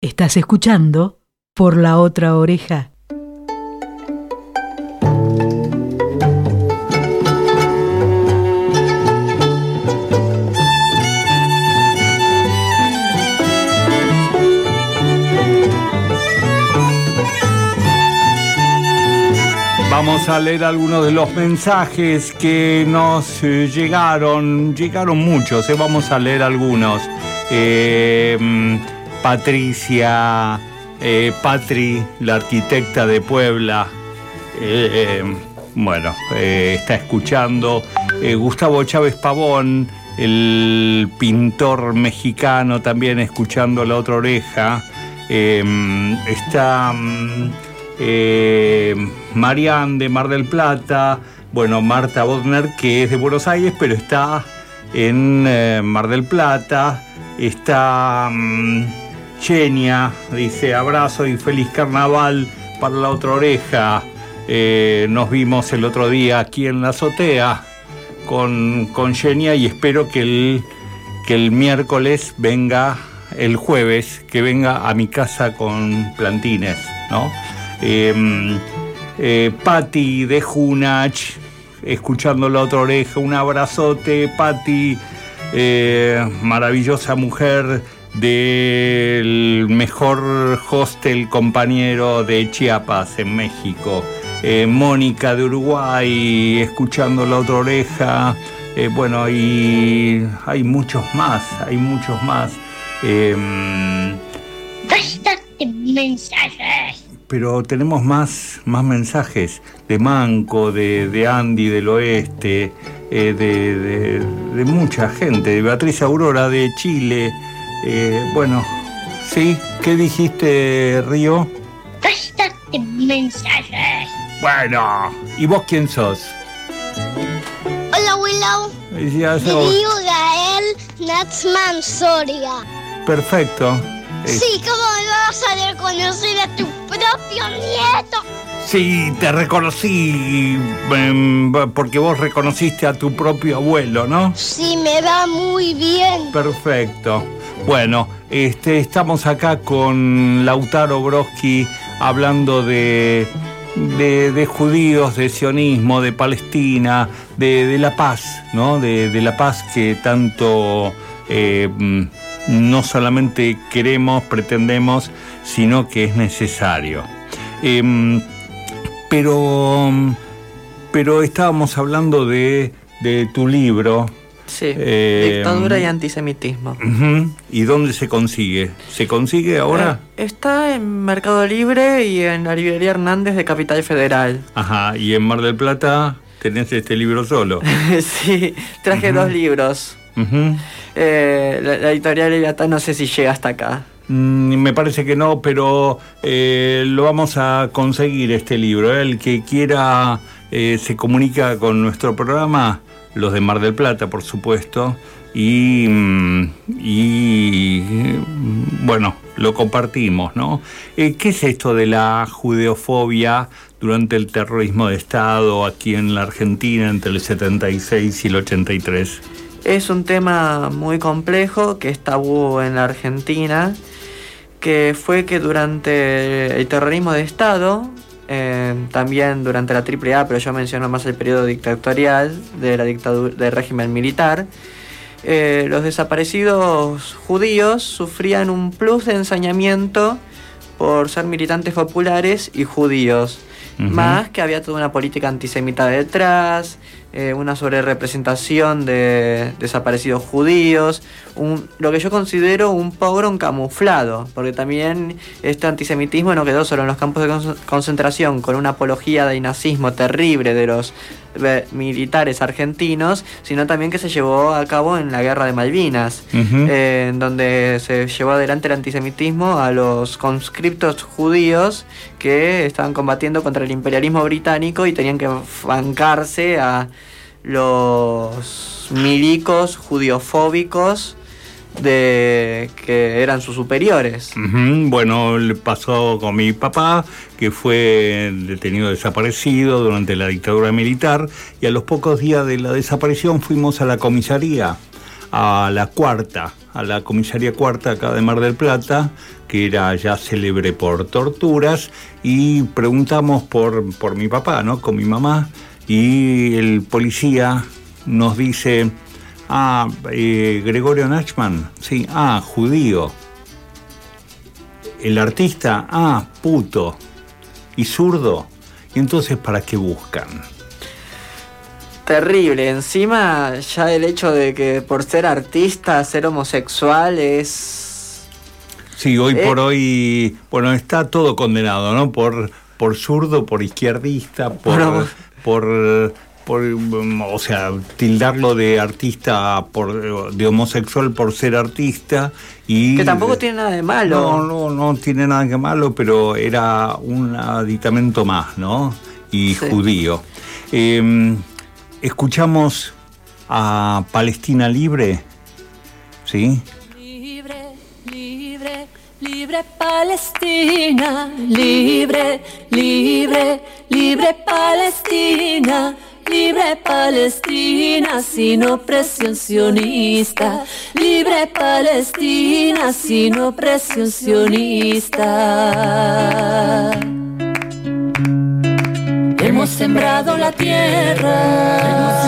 Estás escuchando por la otra oreja. Vamos a leer algunos de los mensajes que nos eh, llegaron. Llegaron muchos, eh, vamos a leer algunos. Eh, mm, Patricia, eh, Patri, la arquitecta de Puebla. eh, bueno, eh, está escuchando. Eh, Gustavo Chávez Pavón, el pintor mexicano, también escuchando la otra oreja. Eh, está. mm, eh, Marian de Mar del Plata, bueno, Marta Bodner, que es de Buenos Aires, pero está en eh, Mar del Plata, está Genia, dice abrazo y feliz carnaval para la otra oreja. Eh, nos vimos el otro día aquí en la azotea con, con Genia y espero que el, que el miércoles venga, el jueves, que venga a mi casa con plantines, ¿no? Eh, eh, Patti de Junach, escuchando la otra oreja, un abrazote, Patti, eh, maravillosa mujer del mejor hostel compañero de Chiapas en México. Eh, Mónica de Uruguay, escuchando la otra oreja. Eh, bueno, y hay muchos más, hay muchos más. Eh, mensajes. pero tenemos más, más mensajes de Manco, de, de Andy del Oeste, eh, de, de- de mucha gente, de Beatriz Aurora de Chile. Eh, bueno, sí, ¿qué dijiste, Río? Basta de mensajes. Bueno, ¿y vos quién sos? Hola, Willow. Me sos- Gael Natsman Soria. Perfecto. Eh, Sí, ¿cómo me vas a reconocer a tu propio nieto? Sí, te reconocí em, porque vos reconociste a tu propio abuelo, ¿no? Sí, me va muy bien. Perfecto. Bueno, este, estamos acá con Lautaro Broski hablando de, de, judíos, de sionismo, de Palestina, de, la paz, ¿no? De, de la paz que tanto eh, mm, no solamente queremos, pretendemos, sino que es necesario. Em, pero, pero estábamos hablando de, de tu libro. Sí, Eh, dictadura y antisemitismo. Ujú. ¿Y dónde se consigue? ¿Se consigue ahora? Eh, está en Mercado Libre y en la librería Hernández de Capital Federal. Ajá, y en Mar del Plata tenés este libro solo. sí, traje dos libros. Eh, la, la editorial Leviatán no sé si llega hasta acá. Mm, me parece que no, pero lo vamos a conseguir este libro. El que quiera se comunica con nuestro programa, los de Mar del Plata, por supuesto, y, mm, y, mm, bueno, lo compartimos, ¿no? Eh, ¿Qué es esto de la judeofobia durante el terrorismo de Estado aquí en la Argentina entre el 76 y el 83? Es un tema muy complejo que es en la Argentina, que fue que durante el terrorismo de Estado, eh, también durante la AAA, pero yo menciono más el periodo dictatorial de la dictadura del régimen militar, eh, los desaparecidos judíos sufrían un plus de ensañamiento por ser militantes populares y judíos. Ujú. Más que había toda una política antisemita detrás, eh, una sobrerepresentación de desaparecidos judíos, un- lo que yo considero un pogrom camuflado, porque también este antisemitismo no quedó solo en los campos de con- concentración con una apología del nazismo terrible de los militares argentinos, sino también que se llevó a cabo en la guerra de Malvinas eh, en donde se llevó adelante el antisemitismo a los conscriptos judíos que estaban combatiendo contra el imperialismo británico y tenían que bancarse a los milicos judiofóbicos de que eran sus superiores. Bueno, le pasó con mi papá, que fue detenido desaparecido durante la dictadura militar, y a los pocos días de la desaparición fuimos a la comisaría, a la cuarta, a la comisaría cuarta acá de Mar del Plata, que era ya célebre por torturas, y preguntamos por, por mi papá, ¿no? Con mi mamá, y el policía nos dice, ah, eh, Gregorio Nachman, sí, ah, judío. El artista, ah, puto. Y zurdo. ¿Y entonces para qué buscan? Terrible. Encima, ya el hecho de que por ser artista, ser homosexual es. Sí, hoy Eh. por hoy, bueno, está todo condenado, ¿no? Por, por zurdo, por izquierdista, por, por, por, mm, o sea, tildarlo de artista, por, de homosexual por ser artista y... Que tampoco tiene nada de malo. No, no, no tiene nada que malo, pero era un aditamento más, ¿no? Y Sí. judío. Eh, escuchamos a Palestina Libre, ¿sí? Libre, Palestina, libre, libre, libre Palestina, libre Palestina sin opresión sionista, libre Palestina sin opresión sionista. Hemos sembrado la tierra,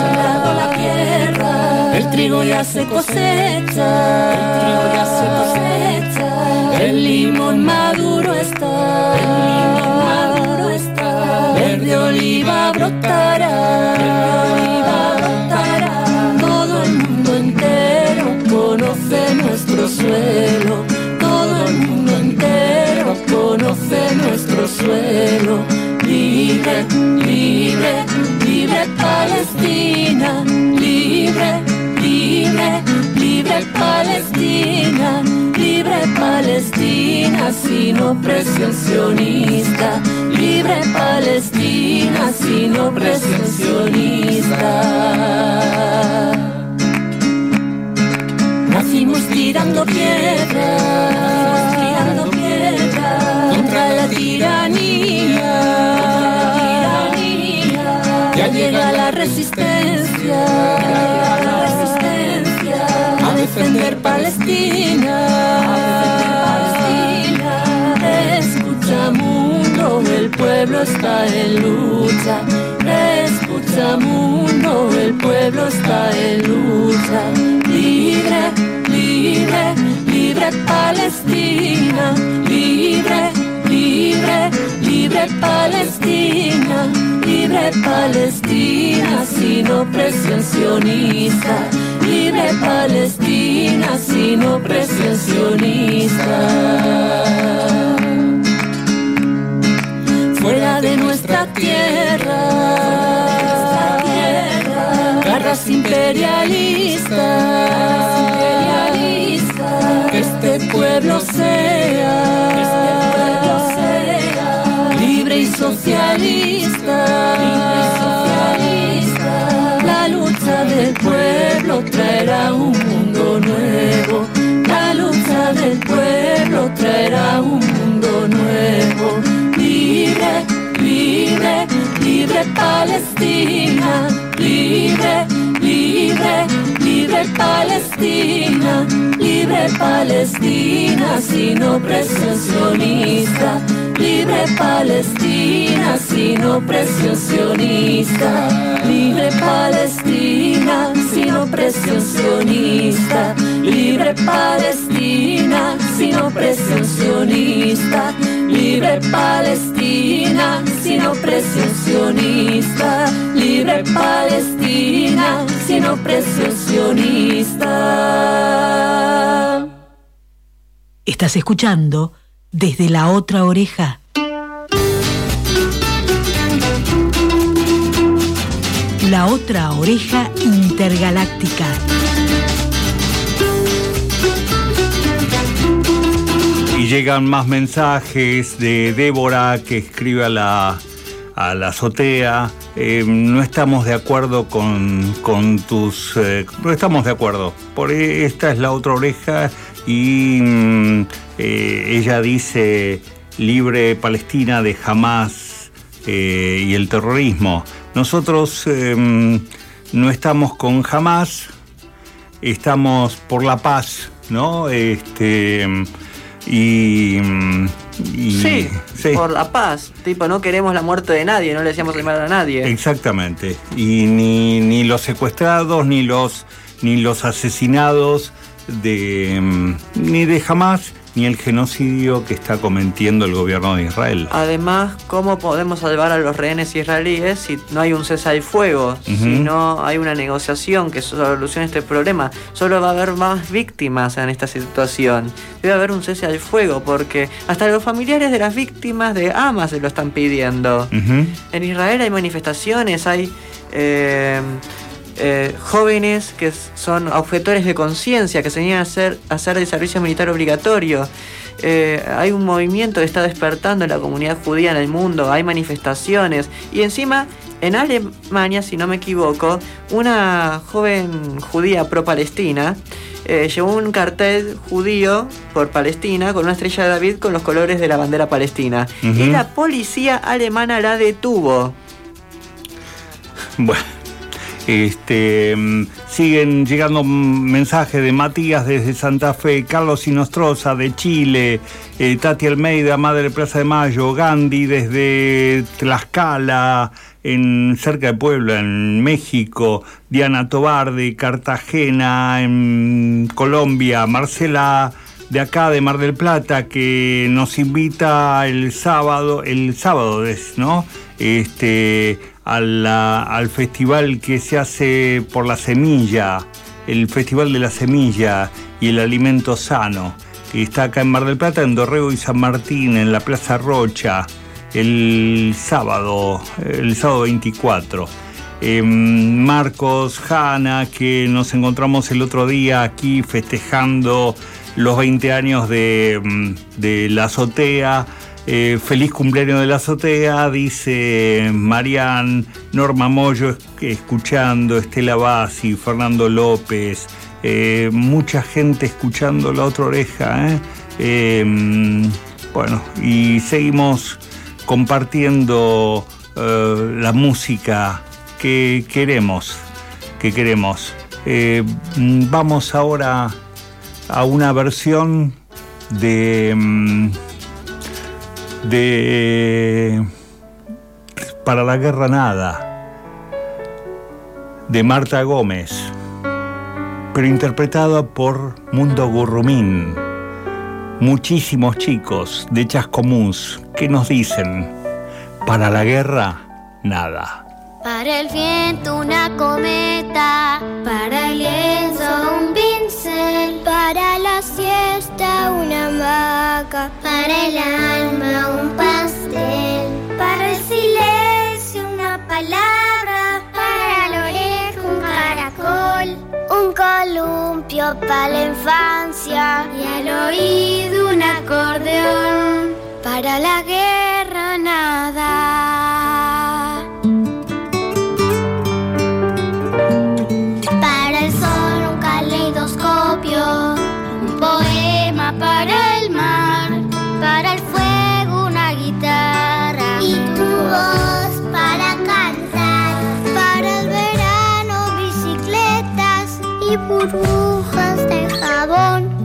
trigo ya se cosecha, el trigo ya se cosecha. El limón maduro está, el limón maduro está. Verde oliva brotará, verde oliva brotará. Todo el mundo entero conoce nuestro suelo, todo el mundo entero conoce nuestro suelo. Libre, libre, libre Palestina, libre, libre, Palestina, libre Palestina sin opresión sionista, libre Palestina sin opresión. Nacimos tirando piedra, nacimos tirando piedra contra la tiranía, está en lucha. Escucha mundo, el pueblo está en lucha. Libre, libre, libre Palestina. Libre, libre, libre Palestina. Libre Palestina sin opresión sionista. Libre Palestina sin opresión sionista de nuestra tierra, garras imperialistas, que este pueblo sea, libre y socialista, la lucha del pueblo traerá un mundo nuevo, la lucha del pueblo traerá un mundo nuevo. Libre, Palestina, libre, libre, libre Palestina, libre Palestina sin opresión libre Palestina sin opresión libre Palestina sin opresión libre Palestina sin opresión libre Palestina sin opresión sionista, libre Palestina sin opresión sionista. Estás escuchando desde la otra oreja. La otra oreja intergaláctica. Llegan más mensajes de Débora que escribe a la, a la azotea. Eh, no estamos de acuerdo con, con tus... eh, no estamos de acuerdo. Por e- esta es la otra oreja y mm, eh, ella dice libre Palestina de Hamas eh, y el terrorismo. Nosotros eh, no estamos con Hamas, estamos por la paz, ¿no? Este, Y, mm, y- Sí, sí, por la paz. Tipo, no queremos la muerte de nadie, no le decíamos el mal a nadie. exactamente. Y ni, ni los secuestrados, ni los, ni los asesinados de, mm, ni de Hamas, ni el genocidio que está cometiendo el gobierno de Israel. Además, ¿cómo podemos salvar a los rehenes israelíes si no hay un cese al fuego? Si no hay una negociación que solucione este problema. Solo va a haber más víctimas en esta situación. Debe haber un cese al fuego porque hasta los familiares de las víctimas de Hamas se lo están pidiendo. En Israel hay manifestaciones, hay eh, eh, jóvenes que son objetores de conciencia, que se niegan a hacer, a hacer el servicio militar obligatorio. Eh, hay un movimiento que está despertando en la comunidad judía en el mundo, hay manifestaciones y encima en Alemania, si no me equivoco, una joven judía pro-palestina eh, llevó un cartel judío por Palestina con una estrella de David con los colores de la bandera palestina. Y la policía alemana la detuvo. Bueno, este, mm, siguen llegando mensajes de Matías desde Santa Fe, Carlos Inostroza de Chile, eh, Tati Almeida, Madre Plaza de Mayo, Gandhi desde Tlaxcala, en, cerca de Puebla, en México, Diana Tobar de Cartagena, en Colombia, Marcela de acá de Mar del Plata que nos invita el sábado, el sábado es, ¿no? Este al festival que se hace por la semilla, el Festival de la Semilla y el Alimento Sano, que está acá en Mar del Plata, en Dorrego y San Martín, en la Plaza Rocha, el sábado, el sábado 24. Eh, Marcos, Hanna, que nos encontramos el otro día aquí festejando los 20 años de, mm, de la azotea. Eh, feliz cumpleaños de la azotea, dice Marian, Norma Moyo es- escuchando, Estela Bassi, Fernando López, eh, mucha gente escuchando la otra oreja. ¿eh? Bueno, y seguimos compartiendo la música que queremos, que queremos. Vamos ahora a una versión de mm, de para la guerra nada de Marta Gómez pero interpretada por Mundo Gurrumín muchísimos chicos de Chascomús que nos dicen para la guerra nada. Para el viento una cometa, para el lienzo un para la siesta una hamaca, para el alma un pastel, para el silencio una palabra, para la oreja un caracol, un columpio para la infancia. Y al oído un acordeón, para la guerra nada. Burbujas de jabón,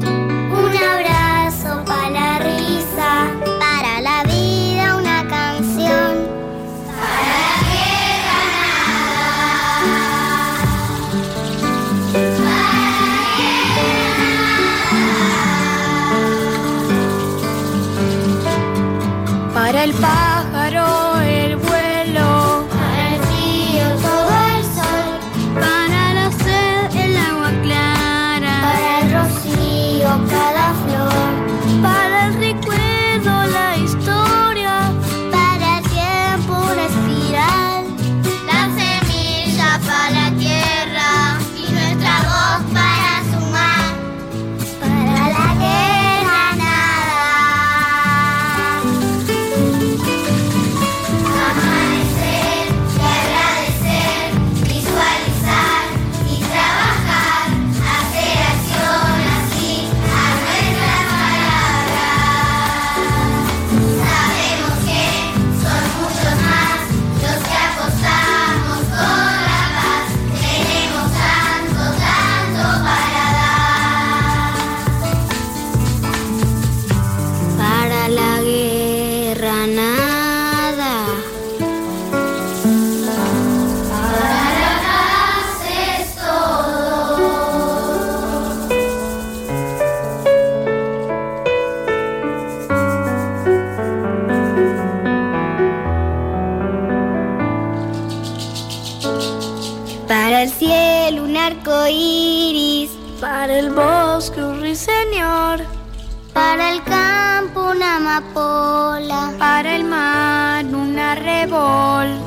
Para el mar una rebol.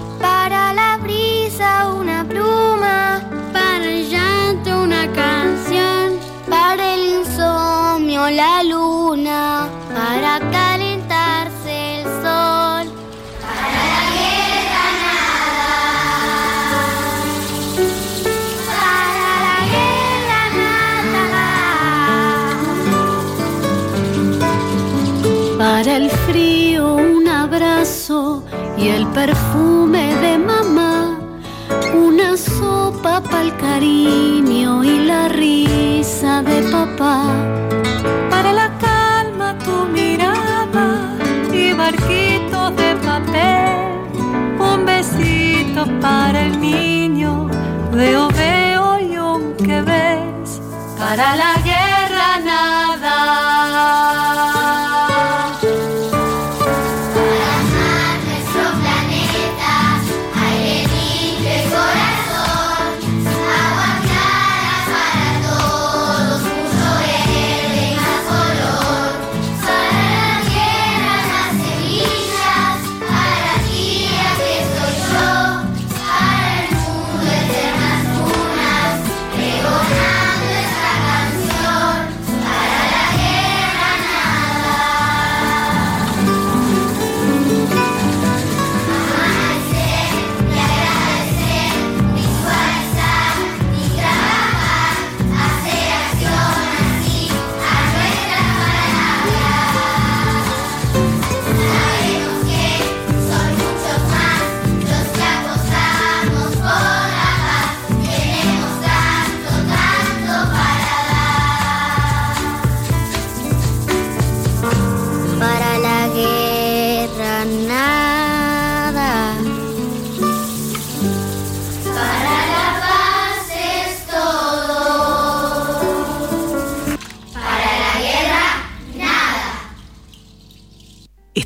Perfume de mamá. Una sopa para el cariño y la risa de papá. Para la calma tu mirada y barquitos de papel. Un besito para el niño, veo, veo y aunque ves. Para la guerra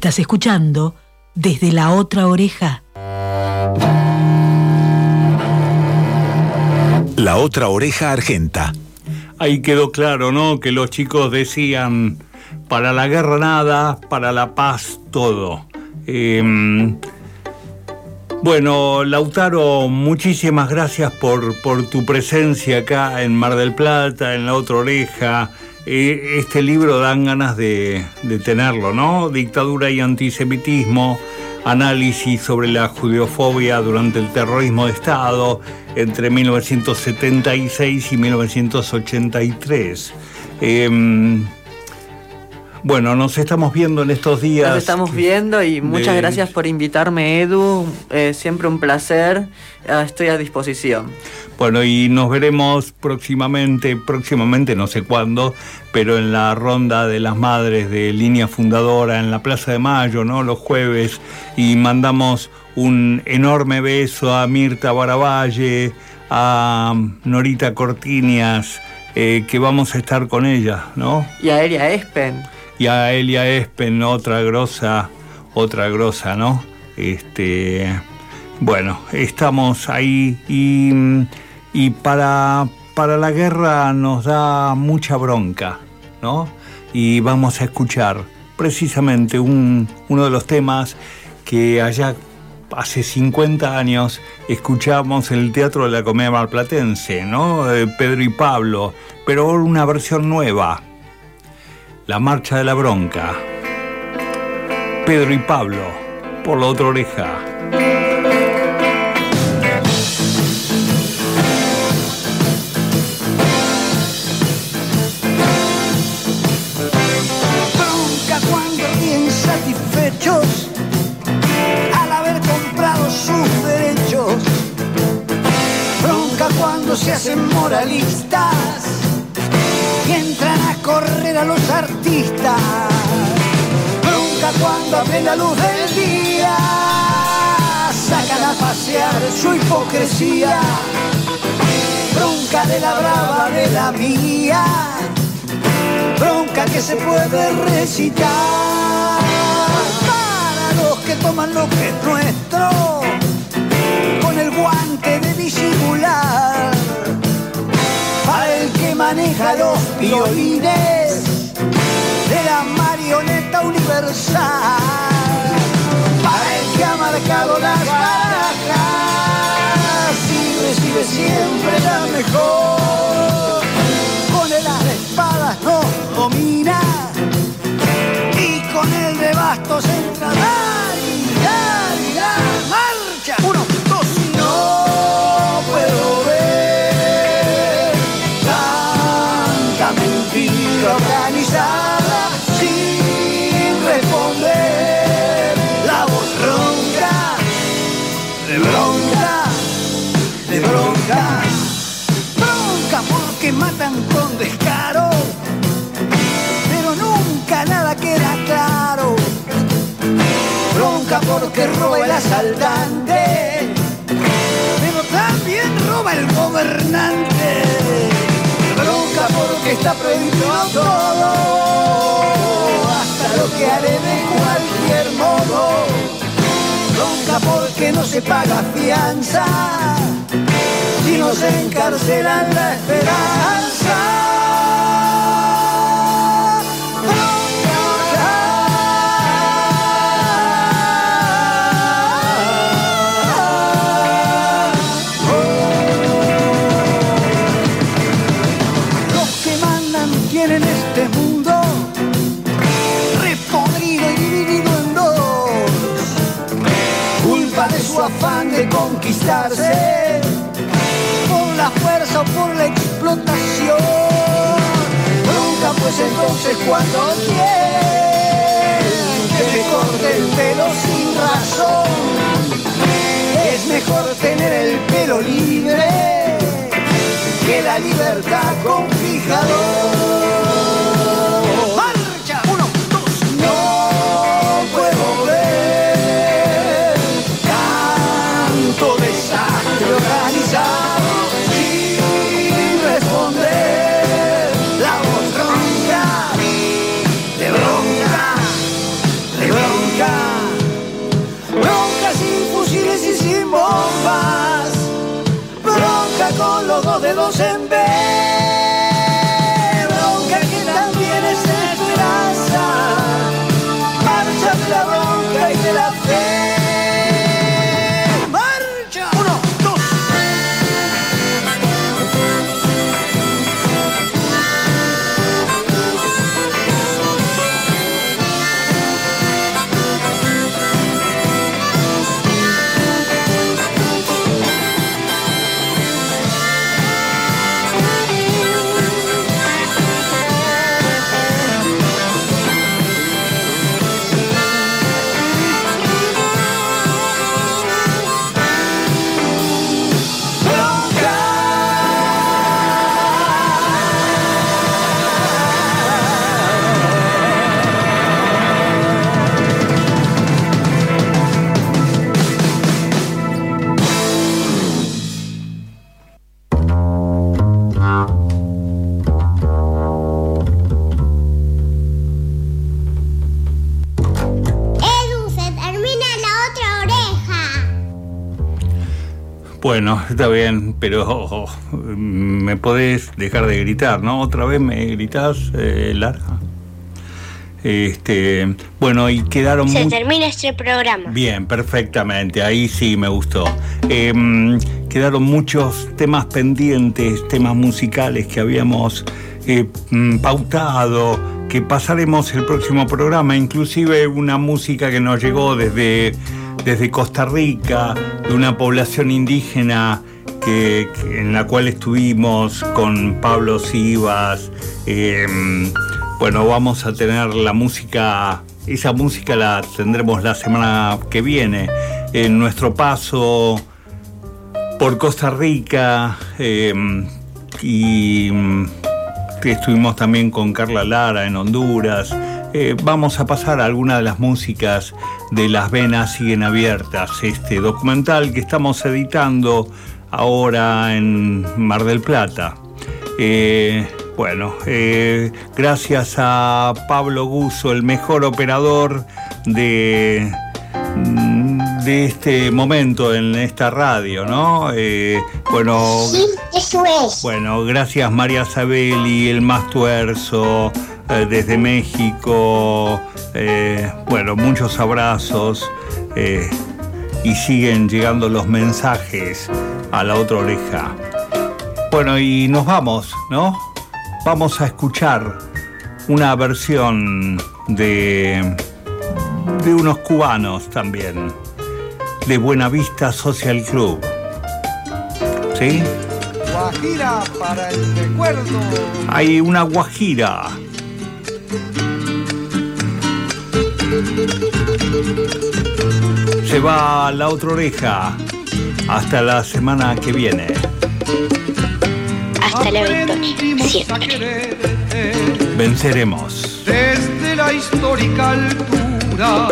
Estás escuchando desde la otra oreja. La otra oreja argenta. Ahí quedó claro, ¿no? Que los chicos decían, para la guerra nada, para la paz todo. Em, bueno, Lautaro, muchísimas gracias por, por tu presencia acá en Mar del Plata, en La Otra Oreja. Eh, este libro dan ganas de, de tenerlo, ¿no? Dictadura y antisemitismo, análisis sobre la judeofobia durante el terrorismo de Estado entre 1976 y 1983. Em, bueno, nos estamos viendo en estos días. Nos estamos viendo y muchas de- gracias por invitarme, Edu. Eh, siempre un placer. Ah, Estoy a disposición. Bueno, y nos veremos próximamente, próximamente no sé cuándo, pero en la ronda de las madres de línea fundadora en la Plaza de Mayo, ¿no? Los jueves. Y mandamos un enorme beso a Mirta Baravalle, a Norita Cortinias, eh, que vamos a estar con ella, ¿no? Y a Elia Espen. y a Elia Espen, otra grosa, otra grosa, ¿no? Este, bueno, estamos ahí y, y para, para la guerra nos da mucha bronca, ¿no? Y vamos a escuchar precisamente un- uno de los temas que allá hace 50 años escuchamos en el Teatro de la Comedia Malplatense, ¿no? Eh, Pedro y Pablo, pero ahora una versión nueva. La marcha de la bronca. Pedro y Pablo, por la otra oreja. Se hacen moralistas y entran a correr a los artistas. Bronca cuando a plena luz del día sacan a pasear su hipocresía. Bronca de la brava de la mía bronca que se puede recitar para los que toman lo que es nuestro con el guante de maneja los violines de la marioneta universal. Para el que ha marcado las barajas y recibe siempre la mejor. Con el as de espadas no domina y con el de bastos entra. Organizada sin responder. La voz ronca, de bronca, de bronca, bronca porque matan con descaro, pero nunca nada queda claro. Bronca porque roba el asaltante, pero también roba el gobernante. Porque está prohibido todo, hasta lo que haré de cualquier modo. Bronca porque no se paga fianza, si nos encarcelan la esperanza. Los por la fuerza o por la explotación. Bronca pues entonces cuando quieren que me corte el pelo sin razón. Es mejor tener el pelo libre que la libertad con fijador. Los dos dedos en Bueno, está bien, pero oh, oh, me podés dejar de gritar, ¿no? Otra vez me gritás, eh, Lara. Este, bueno, y quedaron Se termina este programa. Bien, perfectamente, ahí sí me gustó. Em, quedaron muchos temas pendientes, temas musicales que habíamos eh, mm, pautado, que pasaremos el próximo programa, inclusive una música que nos llegó desde, desde Costa Rica, de una población indígena que, en la cual estuvimos con Pablo Sivas. em, bueno, vamos a tener la música, esa música la tendremos la semana que viene. En nuestro paso por Costa Rica eh, y mm, estuvimos también con Carla Lara en Honduras. Eh, vamos a pasar a algunas de las músicas de Las Venas Siguen Abiertas, este documental que estamos editando ahora en Mar del Plata. Eh, bueno, eh, gracias a Pablo Guso, el mejor operador de, mm, de este momento en esta radio, ¿no? Eh, bueno, Sí, eso es. bueno, gracias María Sabelli, el más tuerzo, eh, desde México, Eh, bueno, muchos abrazos eh, y siguen llegando los mensajes a la otra oreja. Bueno, y nos vamos, ¿no? Vamos a escuchar una versión de, de unos cubanos también, de Buenavista Social Club. ¿Sí? Guajira para el recuerdo. Hay una guajira. Se va a la otra oreja. Hasta la semana que viene. Hasta la victoria. Siempre. Venceremos. desde la histórica altura,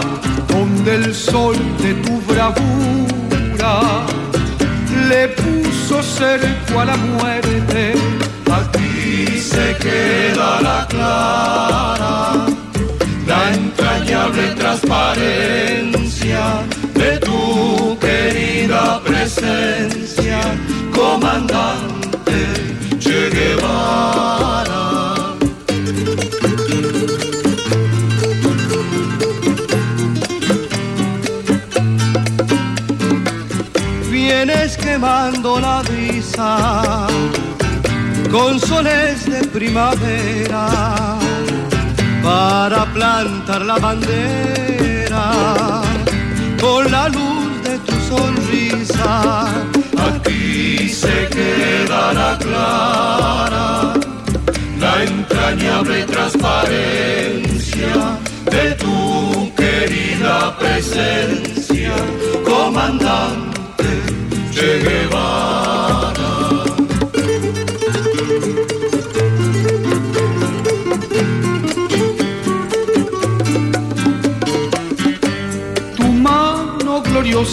donde el sol de tu bravura le puso cerco a la muerte. Aquí se queda La brisa con soles de primavera para plantar la bandera con la luz de tu sonrisa. Aquí se quedará clara la entrañable transparencia de tu querida presencia, comandante Che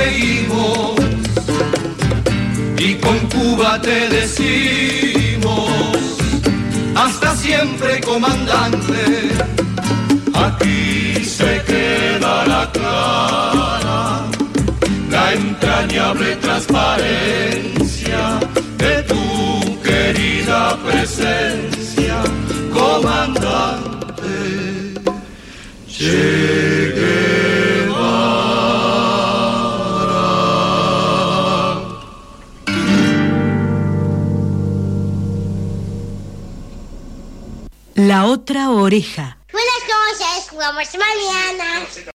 seguimos, y con Cuba te decimos, hasta siempre comandante, aquí se queda la clara, la entrañable transparencia de tu querida presencia, comandante. Che otra oreja. Buenas noches, jugamos mañana.